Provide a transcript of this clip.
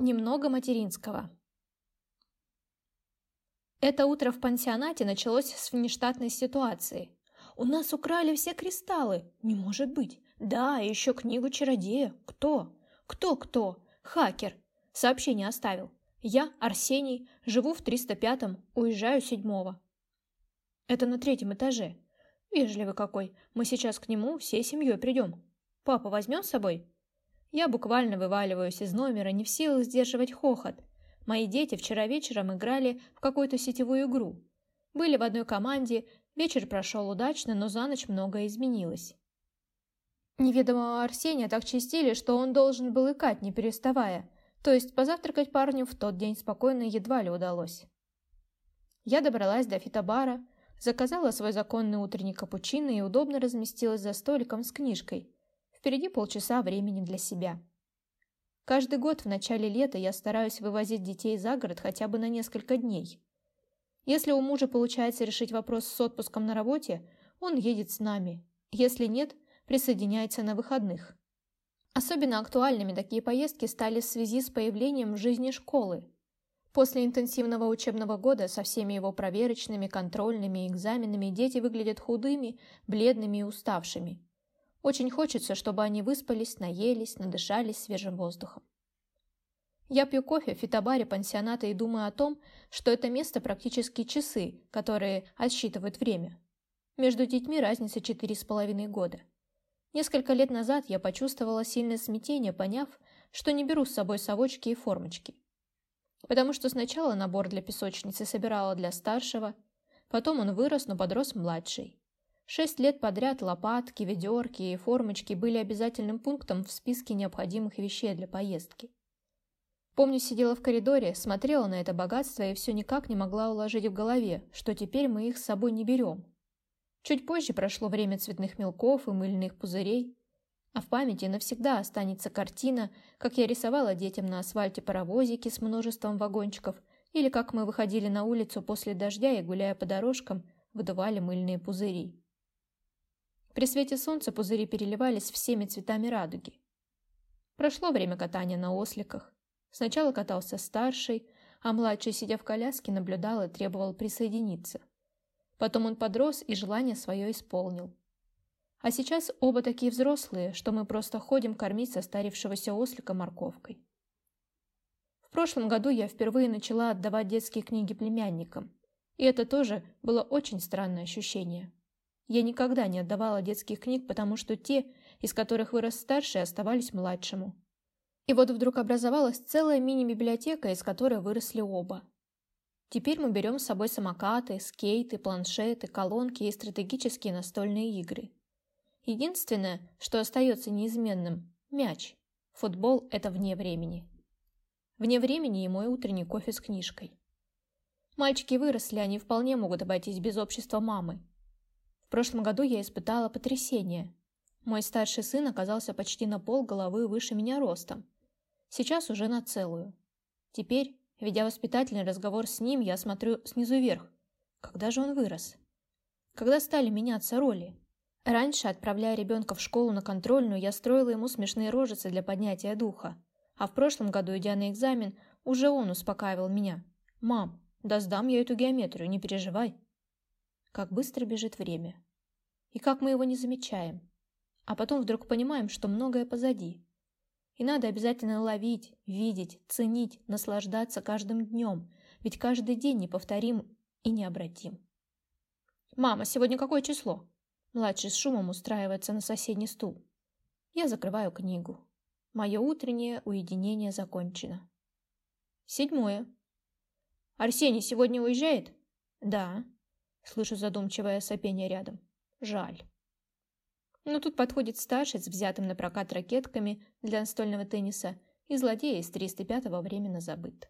Немного материнского. Это утро в пансионате началось с внештатной ситуации. «У нас украли все кристаллы!» «Не может быть!» «Да, еще книгу чародея!» «Кто?» «Кто-кто?» «Хакер!» Сообщение оставил. «Я, Арсений, живу в 305-м, уезжаю седьмого». «Это на третьем этаже». «Вежливый какой! Мы сейчас к нему всей семьей придем. Папа возьмем с собой?» Я буквально вываливаюсь из номера, не в силах сдерживать хохот. Мои дети вчера вечером играли в какую-то сетевую игру. Были в одной команде, вечер прошел удачно, но за ночь многое изменилось. Неведомого Арсения так чистили, что он должен был икать, не переставая. То есть позавтракать парню в тот день спокойно едва ли удалось. Я добралась до фитобара, заказала свой законный утренний капучино и удобно разместилась за столиком с книжкой, Впереди полчаса времени для себя. Каждый год в начале лета я стараюсь вывозить детей за город хотя бы на несколько дней. Если у мужа получается решить вопрос с отпуском на работе, он едет с нами. Если нет, присоединяется на выходных. Особенно актуальными такие поездки стали в связи с появлением в жизни школы. После интенсивного учебного года со всеми его проверочными, контрольными экзаменами дети выглядят худыми, бледными и уставшими. Очень хочется, чтобы они выспались, наелись, надышались свежим воздухом. Я пью кофе в фитобаре пансионата и думаю о том, что это место практически часы, которые отсчитывают время. Между детьми разница четыре с половиной года. Несколько лет назад я почувствовала сильное смятение, поняв, что не беру с собой совочки и формочки. Потому что сначала набор для песочницы собирала для старшего, потом он вырос, но подрос младший. Шесть лет подряд лопатки, ведерки и формочки были обязательным пунктом в списке необходимых вещей для поездки. Помню, сидела в коридоре, смотрела на это богатство и все никак не могла уложить в голове, что теперь мы их с собой не берем. Чуть позже прошло время цветных мелков и мыльных пузырей, а в памяти навсегда останется картина, как я рисовала детям на асфальте паровозики с множеством вагончиков, или как мы выходили на улицу после дождя и, гуляя по дорожкам, выдували мыльные пузыри. При свете солнца пузыри переливались всеми цветами радуги. Прошло время катания на осликах. Сначала катался старший, а младший, сидя в коляске, наблюдал и требовал присоединиться. Потом он подрос и желание свое исполнил. А сейчас оба такие взрослые, что мы просто ходим кормить состарившегося ослика морковкой. В прошлом году я впервые начала отдавать детские книги племянникам, и это тоже было очень странное ощущение. Я никогда не отдавала детских книг, потому что те, из которых вырос старший, оставались младшему. И вот вдруг образовалась целая мини-библиотека, из которой выросли оба. Теперь мы берем с собой самокаты, скейты, планшеты, колонки и стратегические настольные игры. Единственное, что остается неизменным – мяч. Футбол – это вне времени. Вне времени и мой утренний кофе с книжкой. Мальчики выросли, они вполне могут обойтись без общества мамы. В прошлом году я испытала потрясение. Мой старший сын оказался почти на пол головы выше меня ростом. Сейчас уже на целую. Теперь, ведя воспитательный разговор с ним, я смотрю снизу вверх. Когда же он вырос? Когда стали меняться роли? Раньше, отправляя ребенка в школу на контрольную, я строила ему смешные рожицы для поднятия духа. А в прошлом году, идя на экзамен, уже он успокаивал меня. «Мам, да сдам я эту геометрию, не переживай». Как быстро бежит время. И как мы его не замечаем. А потом вдруг понимаем, что многое позади. И надо обязательно ловить, видеть, ценить, наслаждаться каждым днем, ведь каждый день неповторим и необратим. «Мама, сегодня какое число?» Младший с шумом устраивается на соседний стул. Я закрываю книгу. Мое утреннее уединение закончено. Седьмое. «Арсений сегодня уезжает?» «Да». Слышу задумчивое сопение рядом. Жаль. Но тут подходит старший с взятым на прокат ракетками для настольного тенниса, и злодей из 305-го временно забыт.